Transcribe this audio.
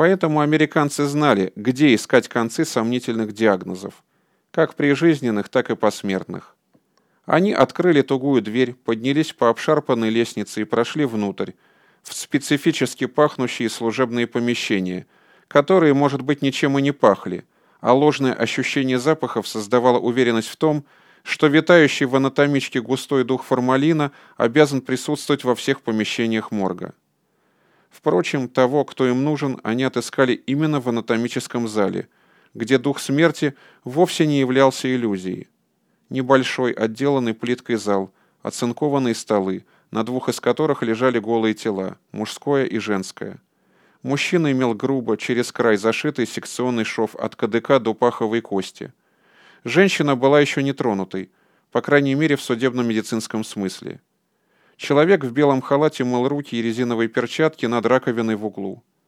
Поэтому американцы знали, где искать концы сомнительных диагнозов, как прижизненных, так и посмертных. Они открыли тугую дверь, поднялись по обшарпанной лестнице и прошли внутрь, в специфически пахнущие служебные помещения, которые, может быть, ничем и не пахли, а ложное ощущение запахов создавало уверенность в том, что витающий в анатомичке густой дух формалина обязан присутствовать во всех помещениях морга. Впрочем, того, кто им нужен, они отыскали именно в анатомическом зале, где дух смерти вовсе не являлся иллюзией. Небольшой, отделанный плиткой зал, оцинкованные столы, на двух из которых лежали голые тела, мужское и женское. Мужчина имел грубо, через край зашитый секционный шов от кадыка до паховой кости. Женщина была еще не тронутой, по крайней мере в судебно-медицинском смысле. Человек в белом халате мыл руки и резиновые перчатки над раковиной в углу.